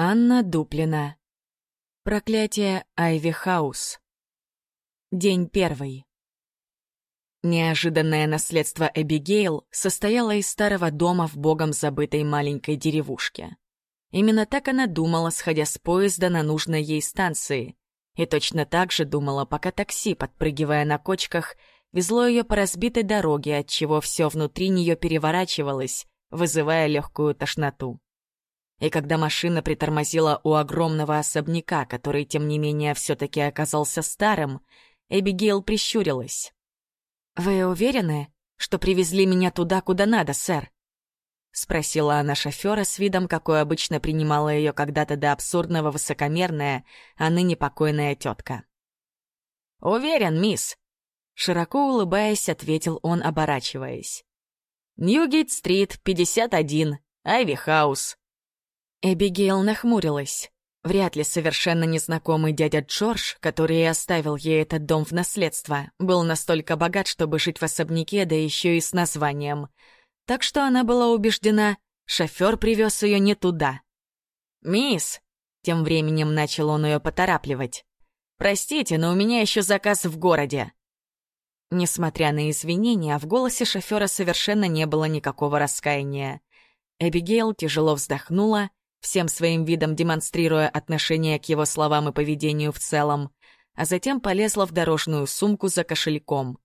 Анна Дуплина. Проклятие Айви Хаус. День первый. Неожиданное наследство Эбигейл состояло из старого дома в богом забытой маленькой деревушке. Именно так она думала, сходя с поезда на нужной ей станции. И точно так же думала, пока такси, подпрыгивая на кочках, везло ее по разбитой дороге, отчего все внутри нее переворачивалось, вызывая легкую тошноту. И когда машина притормозила у огромного особняка, который, тем не менее, все-таки оказался старым, Эбигейл прищурилась. «Вы уверены, что привезли меня туда, куда надо, сэр?» — спросила она шофера с видом, какой обычно принимала ее когда-то до абсурдного высокомерная, а ныне покойная тетка. «Уверен, мисс», — широко улыбаясь, ответил он, оборачиваясь. «Ньюгейт-стрит, 51, Айви-хаус». Эбигейл нахмурилась. Вряд ли совершенно незнакомый дядя Джордж, который и оставил ей этот дом в наследство, был настолько богат, чтобы жить в особняке, да еще и с названием. Так что она была убеждена, шофер привез ее не туда. «Мисс!» — тем временем начал он ее поторапливать. «Простите, но у меня еще заказ в городе». Несмотря на извинения, в голосе шофера совершенно не было никакого раскаяния. Эбигейл тяжело вздохнула всем своим видом демонстрируя отношение к его словам и поведению в целом, а затем полезла в дорожную сумку за кошельком.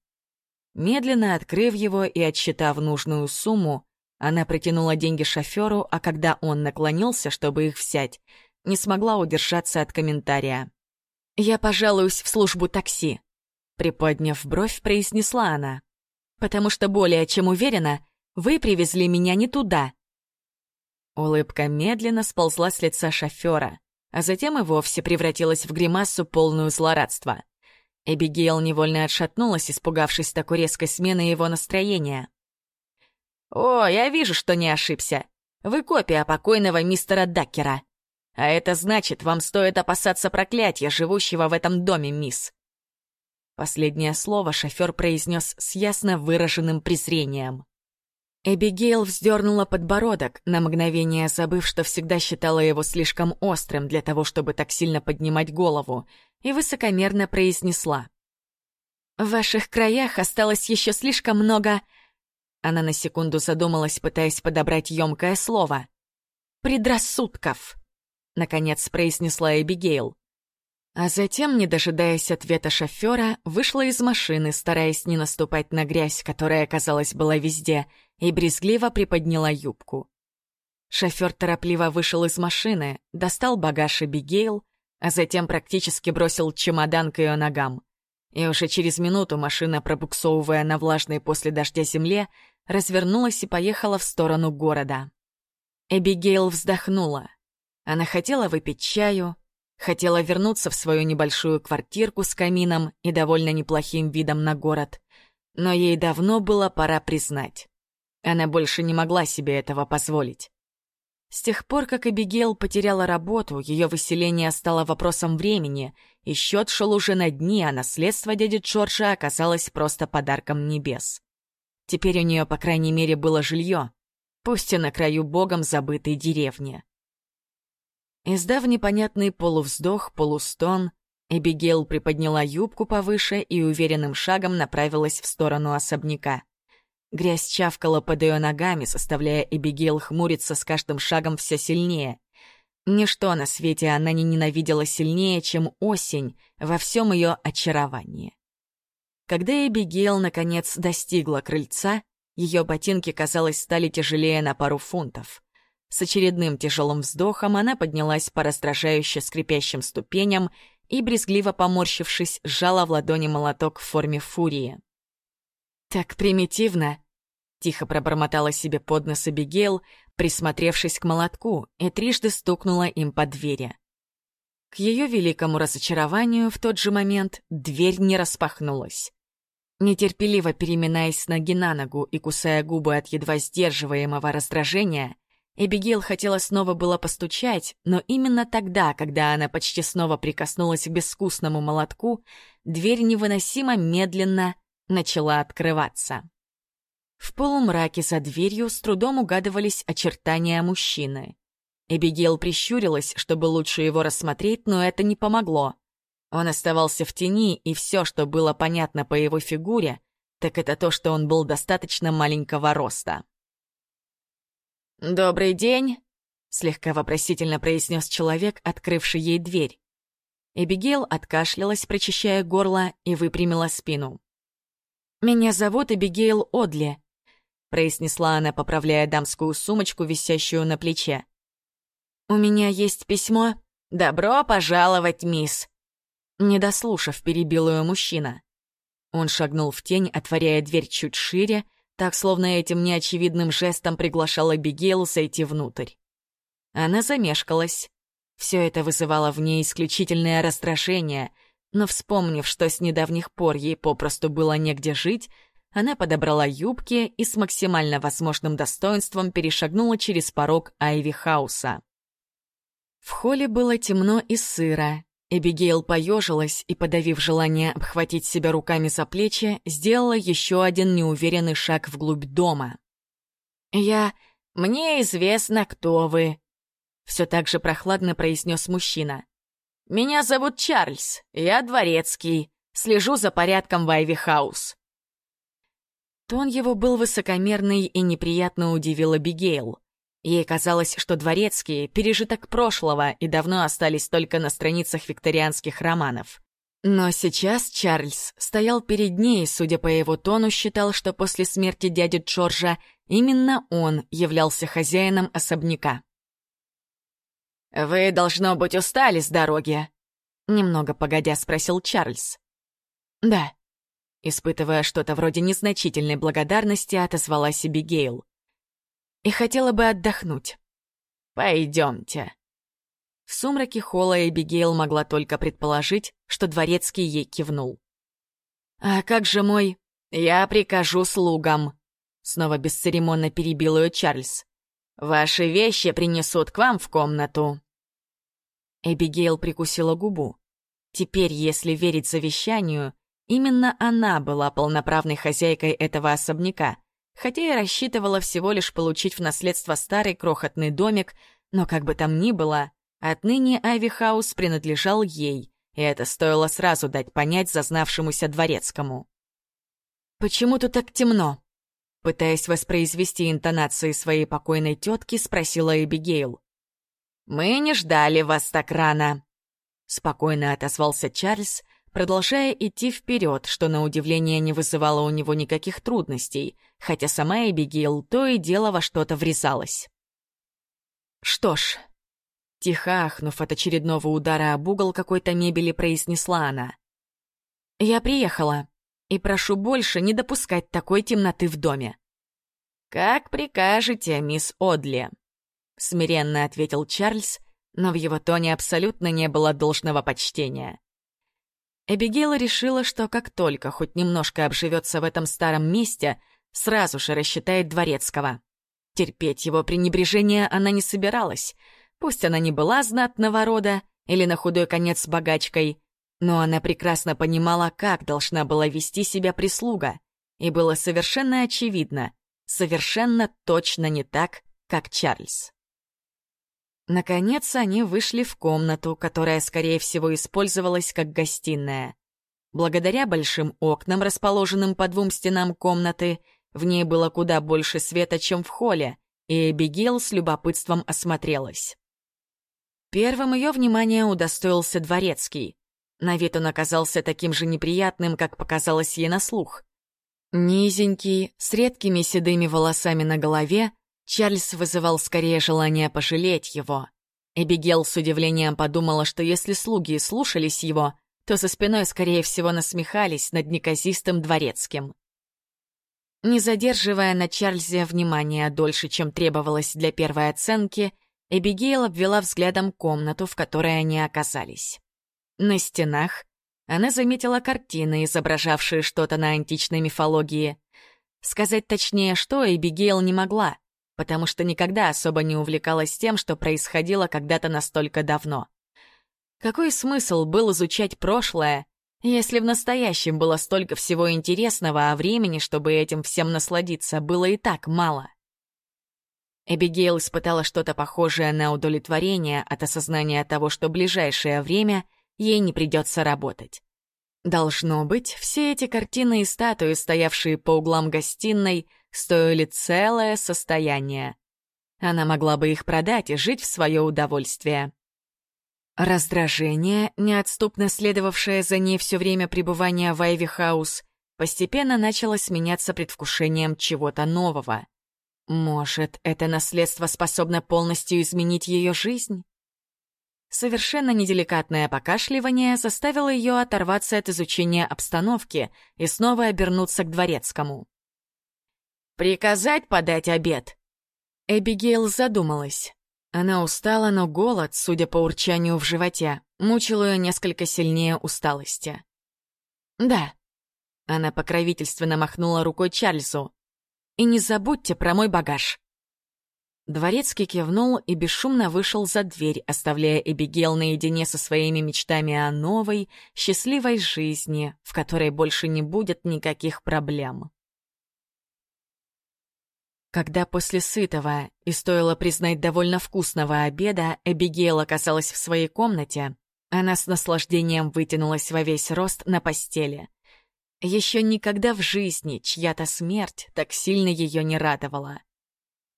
Медленно открыв его и отсчитав нужную сумму, она протянула деньги шоферу, а когда он наклонился, чтобы их взять, не смогла удержаться от комментария. «Я пожалуюсь в службу такси», — приподняв бровь, произнесла она. «Потому что более чем уверена, вы привезли меня не туда, Улыбка медленно сползла с лица шофера, а затем и вовсе превратилась в гримасу, полную злорадства. Эбигейл невольно отшатнулась, испугавшись такой резкой смены его настроения. «О, я вижу, что не ошибся. Вы копия покойного мистера Даккера. А это значит, вам стоит опасаться проклятия, живущего в этом доме, мисс». Последнее слово шофер произнес с ясно выраженным презрением. Эбигейл вздернула подбородок, на мгновение забыв, что всегда считала его слишком острым для того, чтобы так сильно поднимать голову, и высокомерно произнесла. «В ваших краях осталось еще слишком много...» Она на секунду задумалась, пытаясь подобрать емкое слово. «Предрассудков», — наконец произнесла Эбигейл. А затем, не дожидаясь ответа шофера, вышла из машины, стараясь не наступать на грязь, которая, казалось, была везде, и брезгливо приподняла юбку. Шофер торопливо вышел из машины, достал багаж и бигейл, а затем практически бросил чемодан к ее ногам. И уже через минуту машина, пробуксовывая на влажной после дождя земле, развернулась и поехала в сторону города. Эбигейл вздохнула. Она хотела выпить чаю, Хотела вернуться в свою небольшую квартирку с камином и довольно неплохим видом на город. Но ей давно было пора признать. Она больше не могла себе этого позволить. С тех пор, как Эбигейл потеряла работу, ее выселение стало вопросом времени, и счет шел уже на дни, а наследство дяди Джорджа оказалось просто подарком небес. Теперь у нее, по крайней мере, было жилье, пусть и на краю богом забытой деревни. Издав непонятный полувздох, полустон, Эбигейл приподняла юбку повыше и уверенным шагом направилась в сторону особняка. Грязь чавкала под ее ногами, составляя Эбигейл хмуриться с каждым шагом все сильнее. Ничто на свете она не ненавидела сильнее, чем осень во всем ее очаровании. Когда Эбигейл, наконец, достигла крыльца, ее ботинки, казалось, стали тяжелее на пару фунтов. С очередным тяжелым вздохом она поднялась по раздражающе скрипящим ступеням и, брезгливо поморщившись, сжала в ладони молоток в форме фурии. «Так примитивно!» — тихо пробормотала себе под нос Абигейл, присмотревшись к молотку, и трижды стукнула им по двери. К ее великому разочарованию в тот же момент дверь не распахнулась. Нетерпеливо переминаясь с ноги на ногу и кусая губы от едва сдерживаемого раздражения, Эбигейл хотела снова было постучать, но именно тогда, когда она почти снова прикоснулась к безвкусному молотку, дверь невыносимо медленно начала открываться. В полумраке за дверью с трудом угадывались очертания мужчины. Эбигейл прищурилась, чтобы лучше его рассмотреть, но это не помогло. Он оставался в тени, и все, что было понятно по его фигуре, так это то, что он был достаточно маленького роста. «Добрый день», — слегка вопросительно произнес человек, открывший ей дверь. Эбигейл откашлялась, прочищая горло, и выпрямила спину. «Меня зовут Эбигейл Одли», — произнесла она, поправляя дамскую сумочку, висящую на плече. «У меня есть письмо. Добро пожаловать, мисс!» Не дослушав, перебил ее мужчина. Он шагнул в тень, отворяя дверь чуть шире, так словно этим неочевидным жестом приглашал Эбигейл сойти внутрь. Она замешкалась. Все это вызывало в ней исключительное раздражение, но, вспомнив, что с недавних пор ей попросту было негде жить, она подобрала юбки и с максимально возможным достоинством перешагнула через порог Айви Хауса. В холле было темно и сыро. Эбигейл поежилась и, подавив желание обхватить себя руками за плечи, сделала еще один неуверенный шаг вглубь дома. «Я... Мне известно, кто вы», все так же прохладно произнес мужчина. «Меня зовут Чарльз, я дворецкий, слежу за порядком в Айви Хаус». Тон его был высокомерный и неприятно удивил Абигейл. Ей казалось, что дворецкие — пережиток прошлого и давно остались только на страницах викторианских романов. Но сейчас Чарльз стоял перед ней судя по его тону, считал, что после смерти дяди Джорджа именно он являлся хозяином особняка. «Вы, должно быть, устали с дороги?» Немного погодя спросил Чарльз. «Да». Испытывая что-то вроде незначительной благодарности, отозвалась Эбигейл. «И хотела бы отдохнуть». «Пойдемте». В сумраке холла Эбигейл могла только предположить, что дворецкий ей кивнул. «А как же мой...» «Я прикажу слугам», — снова бесцеремонно перебил ее Чарльз. «Ваши вещи принесут к вам в комнату». Эбигейл прикусила губу. Теперь, если верить завещанию, именно она была полноправной хозяйкой этого особняка, хотя и рассчитывала всего лишь получить в наследство старый крохотный домик, но как бы там ни было, отныне Айви Хаус принадлежал ей, и это стоило сразу дать понять зазнавшемуся дворецкому. «Почему тут так темно?» Пытаясь воспроизвести интонации своей покойной тетки, спросила Эбигейл. «Мы не ждали вас так рано», — спокойно отозвался Чарльз, продолжая идти вперед, что на удивление не вызывало у него никаких трудностей, хотя сама Эбигейл то и дело во что-то врезалась. «Что ж», — тихо ахнув от очередного удара об угол какой-то мебели, произнесла она. «Я приехала, и прошу больше не допускать такой темноты в доме». «Как прикажете, мисс Одли», — смиренно ответил Чарльз, но в его тоне абсолютно не было должного почтения. Эбигейл решила, что как только хоть немножко обживется в этом старом месте, сразу же рассчитает Дворецкого. Терпеть его пренебрежение она не собиралась. Пусть она не была знатного рода или на худой конец богачкой, но она прекрасно понимала, как должна была вести себя прислуга, и было совершенно очевидно, совершенно точно не так, как Чарльз. Наконец они вышли в комнату, которая, скорее всего, использовалась как гостиная. Благодаря большим окнам, расположенным по двум стенам комнаты, в ней было куда больше света, чем в холле, и Эбигейл с любопытством осмотрелась. Первым ее внимание удостоился дворецкий. На вид он оказался таким же неприятным, как показалось ей на слух. Низенький, с редкими седыми волосами на голове, Чарльз вызывал скорее желание пожалеть его. Эбигел с удивлением подумала, что если слуги слушались его, то за спиной, скорее всего, насмехались над неказистым дворецким. Не задерживая на Чарльзе внимания дольше, чем требовалось для первой оценки, Эбигейл обвела взглядом комнату, в которой они оказались. На стенах она заметила картины, изображавшие что-то на античной мифологии. Сказать точнее, что Эбигейл не могла потому что никогда особо не увлекалась тем, что происходило когда-то настолько давно. Какой смысл был изучать прошлое, если в настоящем было столько всего интересного, а времени, чтобы этим всем насладиться, было и так мало? Эбигейл испытала что-то похожее на удовлетворение от осознания того, что ближайшее время ей не придется работать. Должно быть, все эти картины и статуи, стоявшие по углам гостиной, стоили целое состояние. Она могла бы их продать и жить в свое удовольствие. Раздражение, неотступно следовавшее за ней все время пребывания в Айви-хаус, постепенно начало сменяться предвкушением чего-то нового. Может, это наследство способно полностью изменить ее жизнь? Совершенно неделикатное покашливание заставило ее оторваться от изучения обстановки и снова обернуться к дворецкому. «Приказать подать обед?» Эбигейл задумалась. Она устала, но голод, судя по урчанию в животе, мучил ее несколько сильнее усталости. «Да». Она покровительственно махнула рукой Чарльзу. «И не забудьте про мой багаж». Дворецкий кивнул и бесшумно вышел за дверь, оставляя Эбигейл наедине со своими мечтами о новой, счастливой жизни, в которой больше не будет никаких проблем. Когда после сытого и, стоило признать, довольно вкусного обеда Эбигейл оказалась в своей комнате, она с наслаждением вытянулась во весь рост на постели. Еще никогда в жизни чья-то смерть так сильно ее не радовала.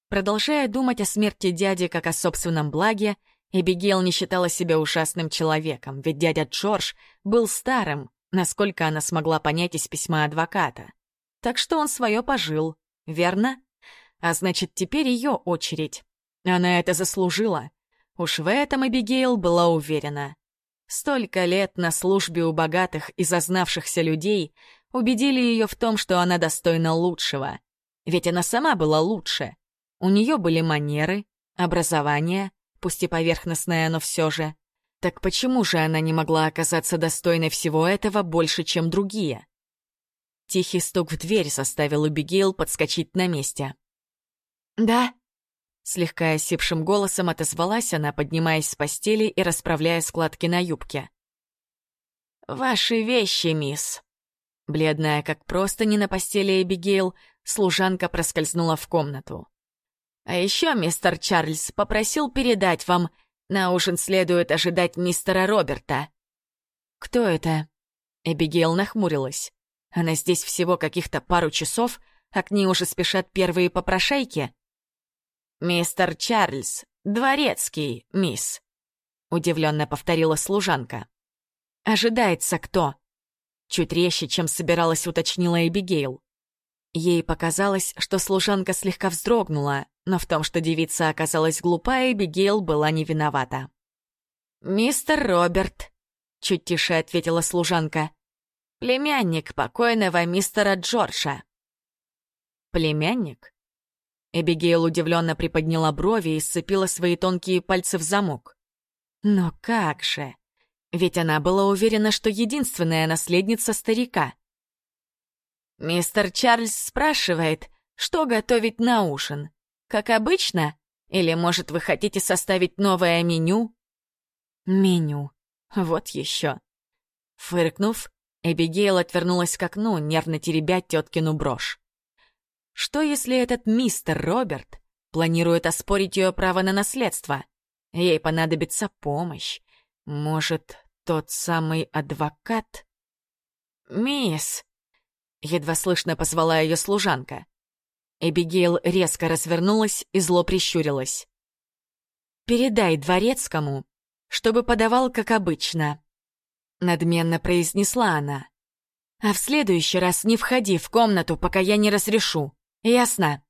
Продолжая думать о смерти дяди как о собственном благе, Эбигейл не считала себя ужасным человеком, ведь дядя Джордж был старым, насколько она смогла понять из письма адвоката. Так что он свое пожил, верно? А значит, теперь ее очередь. Она это заслужила. Уж в этом Эбигейл была уверена. Столько лет на службе у богатых и зазнавшихся людей убедили ее в том, что она достойна лучшего. Ведь она сама была лучше. У нее были манеры, образование, пусть и поверхностное, но все же. Так почему же она не могла оказаться достойной всего этого больше, чем другие? Тихий стук в дверь заставил Эбигейл подскочить на месте. «Да?» Слегка осипшим голосом отозвалась она, поднимаясь с постели и расправляя складки на юбке. «Ваши вещи, мисс!» Бледная, как просто не на постели Эбигейл, служанка проскользнула в комнату. «А еще мистер Чарльз попросил передать вам, на ужин следует ожидать мистера Роберта». «Кто это?» Эбигейл нахмурилась. «Она здесь всего каких-то пару часов, а к ней уже спешат первые попрошайки?» «Мистер Чарльз, дворецкий, мисс», — удивленно повторила служанка. «Ожидается кто?» Чуть резче, чем собиралась, уточнила Эбигейл. Ей показалось, что служанка слегка вздрогнула, но в том, что девица оказалась глупа, Эбигейл была не виновата. «Мистер Роберт», — чуть тише ответила служанка, — «племянник покойного мистера Джорджа». «Племянник?» Эбигейл удивленно приподняла брови и сцепила свои тонкие пальцы в замок. Но как же? Ведь она была уверена, что единственная наследница старика. «Мистер Чарльз спрашивает, что готовить на ужин? Как обычно? Или, может, вы хотите составить новое меню?» «Меню. Вот еще». Фыркнув, Эбигейл отвернулась к окну, нервно теребя теткину брошь. Что если этот мистер Роберт планирует оспорить ее право на наследство? Ей понадобится помощь. Может, тот самый адвокат? «Мисс!» — едва слышно позвала ее служанка. Эбигейл резко развернулась и зло прищурилась. «Передай дворецкому, чтобы подавал, как обычно», — надменно произнесла она. «А в следующий раз не входи в комнату, пока я не разрешу. Ясно?»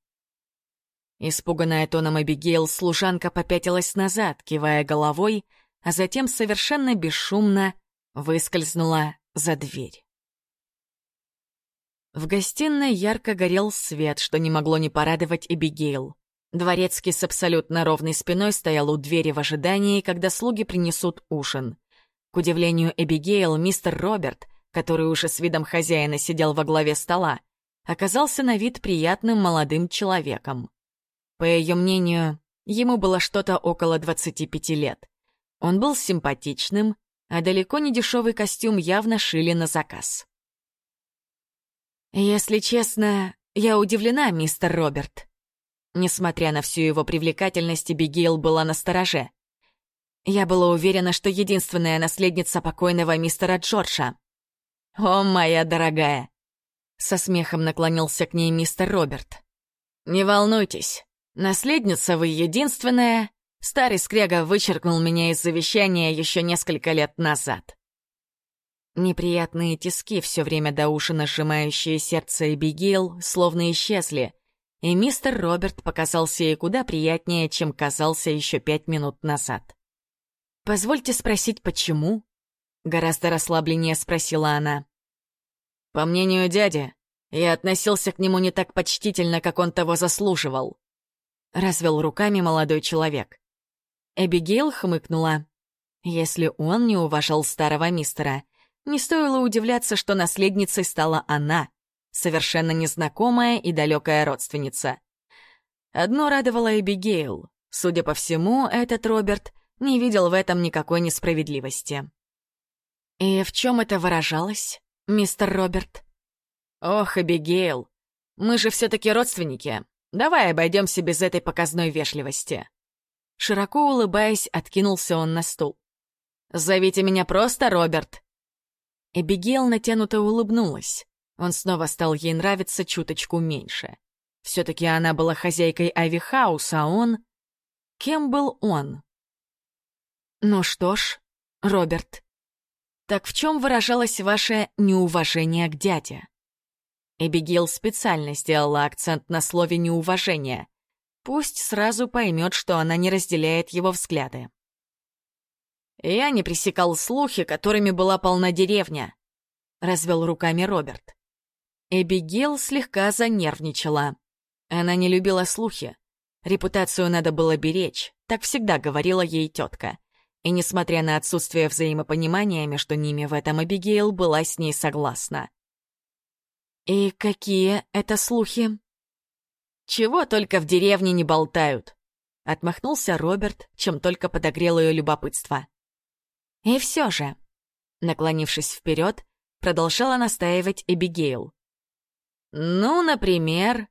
Испуганная тоном Эбигейл, служанка попятилась назад, кивая головой, а затем совершенно бесшумно выскользнула за дверь. В гостиной ярко горел свет, что не могло не порадовать Эбигейл. Дворецкий с абсолютно ровной спиной стоял у двери в ожидании, когда слуги принесут ужин. К удивлению Эбигейл, мистер Роберт, который уже с видом хозяина сидел во главе стола, оказался на вид приятным молодым человеком. По ее мнению, ему было что-то около 25 лет. Он был симпатичным, а далеко не дешевый костюм явно шили на заказ. «Если честно, я удивлена, мистер Роберт». Несмотря на всю его привлекательность, Бигейл была на стороже. Я была уверена, что единственная наследница покойного мистера Джорджа. «О, моя дорогая!» Со смехом наклонился к ней мистер Роберт. «Не волнуйтесь, наследница вы единственная. Старый скряга вычеркнул меня из завещания еще несколько лет назад». Неприятные тиски, все время до уши сжимающие сердце Эбигейл, словно исчезли, и мистер Роберт показался ей куда приятнее, чем казался еще пять минут назад. «Позвольте спросить, почему?» — гораздо расслабленнее спросила она. «По мнению дяди, я относился к нему не так почтительно, как он того заслуживал», — развел руками молодой человек. Эбигейл хмыкнула. Если он не уважал старого мистера, не стоило удивляться, что наследницей стала она, совершенно незнакомая и далекая родственница. Одно радовало Эбигейл. Судя по всему, этот Роберт не видел в этом никакой несправедливости. «И в чем это выражалось, мистер Роберт?» «Ох, Эбигейл, мы же все-таки родственники. Давай обойдемся без этой показной вежливости». Широко улыбаясь, откинулся он на стул. «Зовите меня просто Роберт. Эбигейл натянуто улыбнулась. Он снова стал ей нравиться чуточку меньше. Все-таки она была хозяйкой Авихауса, а он... Кем был он? Ну что ж, Роберт, так в чем выражалось ваше неуважение к дяде? Эбигейл специально сделала акцент на слове «неуважение». Пусть сразу поймет, что она не разделяет его взгляды. Я не пресекал слухи, которыми была полна деревня. Развел руками Роберт. Эбигейл слегка занервничала. Она не любила слухи. Репутацию надо было беречь, так всегда говорила ей тетка. И несмотря на отсутствие взаимопонимания между ними в этом, Эбигейл была с ней согласна. «И какие это слухи?» «Чего только в деревне не болтают», — отмахнулся Роберт, чем только подогрел ее любопытство. И все же, наклонившись вперед, продолжала настаивать Эбигейл. «Ну, например,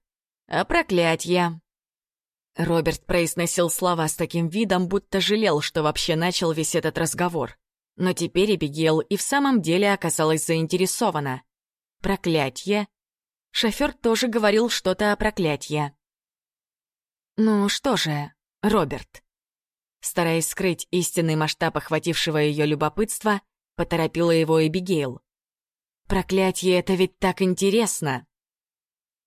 о проклятье». Роберт произносил слова с таким видом, будто жалел, что вообще начал весь этот разговор. Но теперь Эбигейл и в самом деле оказалась заинтересована. Проклятье. Шофер тоже говорил что-то о проклятье. «Ну что же, Роберт, Стараясь скрыть истинный масштаб охватившего ее любопытства, поторопила его Эбигейл. «Проклятье, это ведь так интересно!»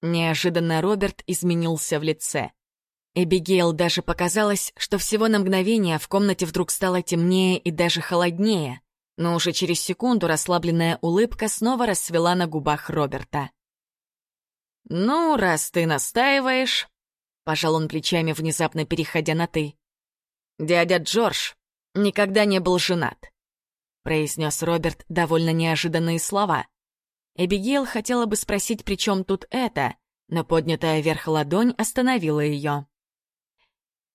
Неожиданно Роберт изменился в лице. Эбигейл даже показалось, что всего на мгновение в комнате вдруг стало темнее и даже холоднее, но уже через секунду расслабленная улыбка снова расцвела на губах Роберта. «Ну, раз ты настаиваешь...» — пожал он плечами, внезапно переходя на «ты». «Дядя Джордж никогда не был женат», — произнес Роберт довольно неожиданные слова. Эбигейл хотела бы спросить, при чем тут это, но поднятая вверх ладонь остановила ее.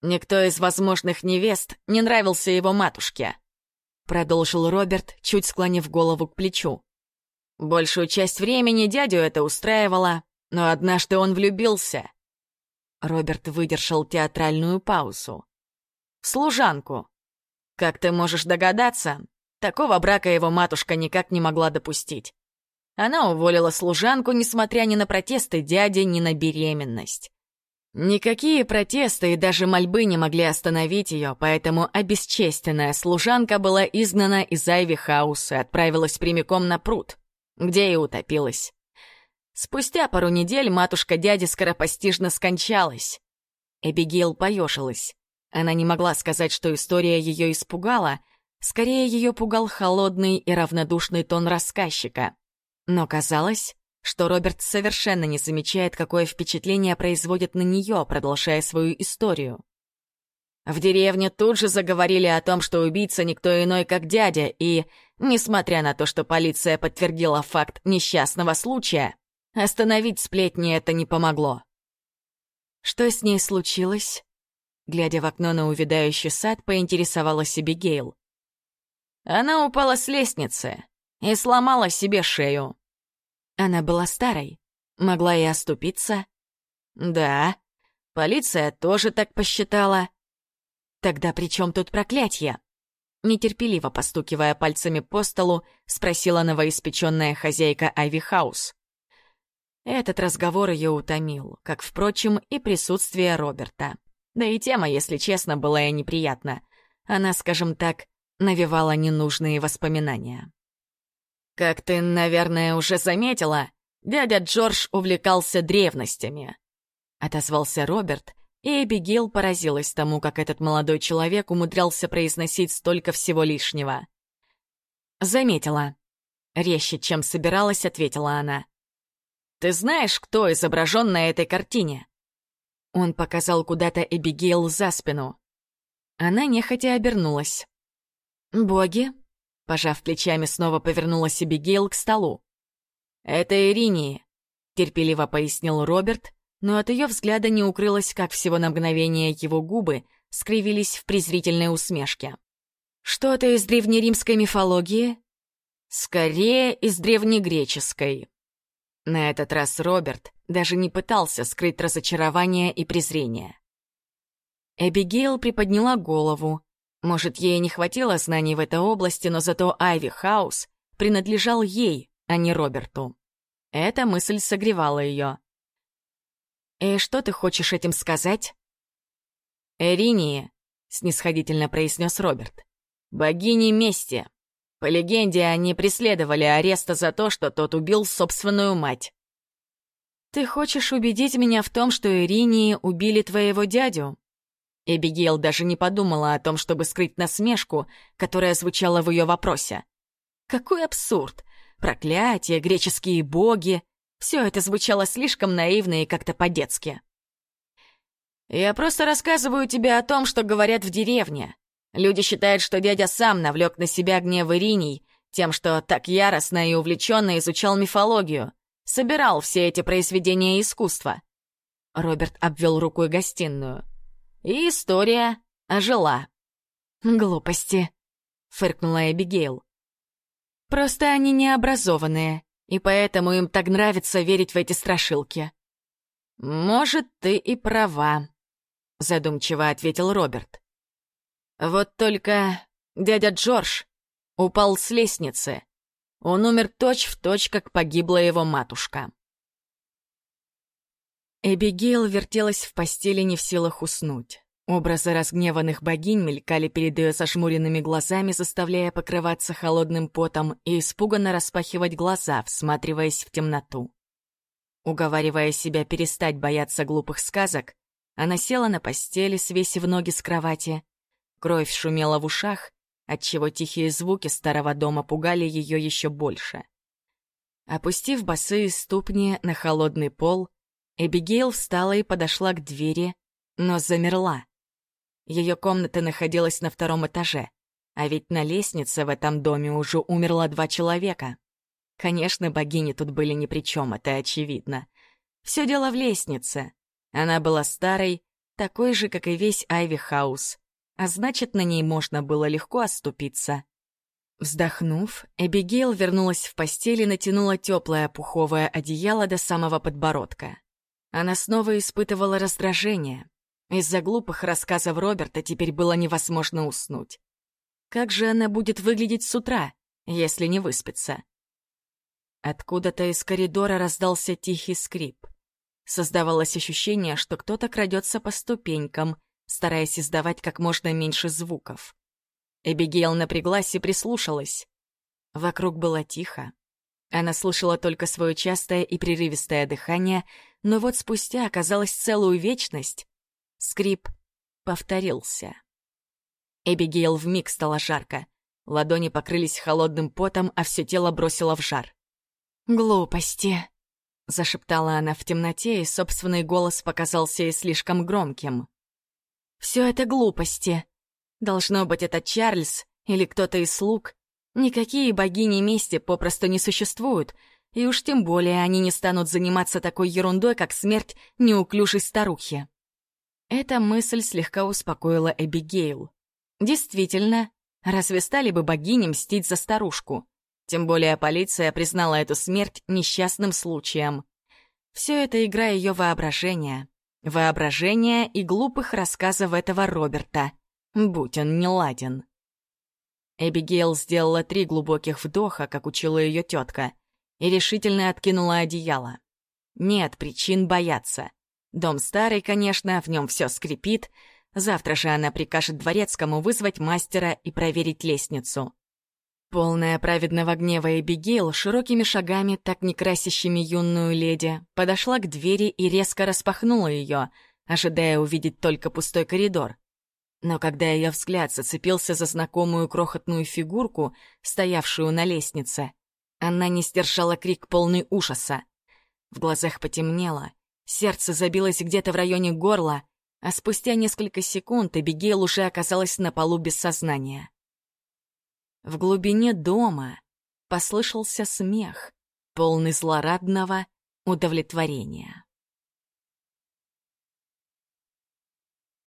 «Никто из возможных невест не нравился его матушке», — продолжил Роберт, чуть склонив голову к плечу. «Большую часть времени дядю это устраивало, но однажды он влюбился». Роберт выдержал театральную паузу служанку. Как ты можешь догадаться, такого брака его матушка никак не могла допустить. Она уволила служанку, несмотря ни на протесты дяди, ни на беременность. Никакие протесты и даже мольбы не могли остановить ее, поэтому обесчестенная служанка была изгнана из Айви Хауса и отправилась прямиком на пруд, где и утопилась. Спустя пару недель матушка дяди скоропостижно скончалась. Эбигейл поежилась. Она не могла сказать, что история ее испугала, скорее ее пугал холодный и равнодушный тон рассказчика. Но казалось, что Роберт совершенно не замечает, какое впечатление производит на нее, продолжая свою историю. В деревне тут же заговорили о том, что убийца никто иной, как дядя, и, несмотря на то, что полиция подтвердила факт несчастного случая, остановить сплетни это не помогло. Что с ней случилось? Глядя в окно на увядающий сад, поинтересовалась Эбигейл. Она упала с лестницы и сломала себе шею. Она была старой, могла и оступиться. Да, Полиция тоже так посчитала. Тогда при чем тут проклятие? Нетерпеливо постукивая пальцами по столу, спросила новоиспеченная хозяйка Айви Хаус. Этот разговор ее утомил, как, впрочем, и присутствие Роберта. Да и тема, если честно, была ей неприятна. Она, скажем так, навевала ненужные воспоминания. «Как ты, наверное, уже заметила, дядя Джордж увлекался древностями», — отозвался Роберт, и Эбигейл поразилась тому, как этот молодой человек умудрялся произносить столько всего лишнего. «Заметила», — резче, чем собиралась, ответила она. «Ты знаешь, кто изображен на этой картине?» Он показал куда-то Эбигейл за спину. Она нехотя обернулась. «Боги?» Пожав плечами, снова повернулась Эбигейл к столу. «Это Иринии», — терпеливо пояснил Роберт, но от ее взгляда не укрылось, как всего на мгновение его губы скривились в презрительной усмешке. «Что-то из древнеримской мифологии?» «Скорее, из древнегреческой». На этот раз Роберт даже не пытался скрыть разочарование и презрение. Эбигейл приподняла голову. Может, ей не хватило знаний в этой области, но зато Айви Хаус принадлежал ей, а не Роберту. Эта мысль согревала ее. «И что ты хочешь этим сказать?» «Эринии», — снисходительно произнес Роберт, — «богини мести. По легенде, они преследовали ареста за то, что тот убил собственную мать». «Ты хочешь убедить меня в том, что Иринии убили твоего дядю?» Эбигейл даже не подумала о том, чтобы скрыть насмешку, которая звучала в ее вопросе. «Какой абсурд! Проклятие, греческие боги! Все это звучало слишком наивно и как-то по-детски. «Я просто рассказываю тебе о том, что говорят в деревне. Люди считают, что дядя сам навлек на себя гнев Ириней, тем, что так яростно и увлеченно изучал мифологию, собирал все эти произведения искусства». Роберт обвел рукой гостиную. «И история ожила». «Глупости», — фыркнула Эбигейл. «Просто они необразованные и поэтому им так нравится верить в эти страшилки». «Может, ты и права», — задумчиво ответил Роберт. «Вот только дядя Джордж упал с лестницы. Он умер точь-в-точь, точь, как погибла его матушка». Эбигейл вертелась в постели не в силах уснуть. Образы разгневанных богинь мелькали перед ее сошмуренными глазами, заставляя покрываться холодным потом и испуганно распахивать глаза, всматриваясь в темноту. Уговаривая себя перестать бояться глупых сказок, она села на постели, свесив ноги с кровати. Кровь шумела в ушах, отчего тихие звуки старого дома пугали ее еще больше. Опустив босые ступни на холодный пол, Эбигейл встала и подошла к двери, но замерла. Ее комната находилась на втором этаже, а ведь на лестнице в этом доме уже умерло два человека. Конечно, богини тут были ни при чем, это очевидно. Все дело в лестнице. Она была старой, такой же, как и весь Айви Хаус, а значит, на ней можно было легко оступиться. Вздохнув, Эбигейл вернулась в постель и натянула теплое пуховое одеяло до самого подбородка. Она снова испытывала раздражение. Из-за глупых рассказов Роберта теперь было невозможно уснуть. Как же она будет выглядеть с утра, если не выспится? Откуда-то из коридора раздался тихий скрип. Создавалось ощущение, что кто-то крадется по ступенькам, стараясь издавать как можно меньше звуков. Эбигейл напряглась и прислушалась. Вокруг было тихо. Она слышала только свое частое и прерывистое дыхание, но вот спустя оказалась целую вечность, Скрип повторился. Эбигейл вмиг стало жарко. Ладони покрылись холодным потом, а все тело бросило в жар. «Глупости!» — зашептала она в темноте, и собственный голос показался ей слишком громким. «Все это глупости. Должно быть, это Чарльз или кто-то из слуг. Никакие богини мести попросту не существуют, и уж тем более они не станут заниматься такой ерундой, как смерть неуклюжей старухи». Эта мысль слегка успокоила Эбигейл. Действительно, разве стали бы богини мстить за старушку? Тем более полиция признала эту смерть несчастным случаем. Все это игра ее воображения. воображения и глупых рассказов этого Роберта, будь он не ладен. Эбигейл сделала три глубоких вдоха, как учила ее тетка, и решительно откинула одеяло. Нет причин бояться. Дом старый, конечно, в нем все скрипит. Завтра же она прикажет дворецкому вызвать мастера и проверить лестницу. Полная праведного гнева Эбигейл широкими шагами, так не красящими юную леди, подошла к двери и резко распахнула ее, ожидая увидеть только пустой коридор. Но когда ее взгляд зацепился за знакомую крохотную фигурку, стоявшую на лестнице, она не сдержала крик полный ужаса. В глазах потемнело, сердце забилось где-то в районе горла, а спустя несколько секунд Эбигейл уже оказалась на полу без сознания. В глубине дома послышался смех, полный злорадного удовлетворения.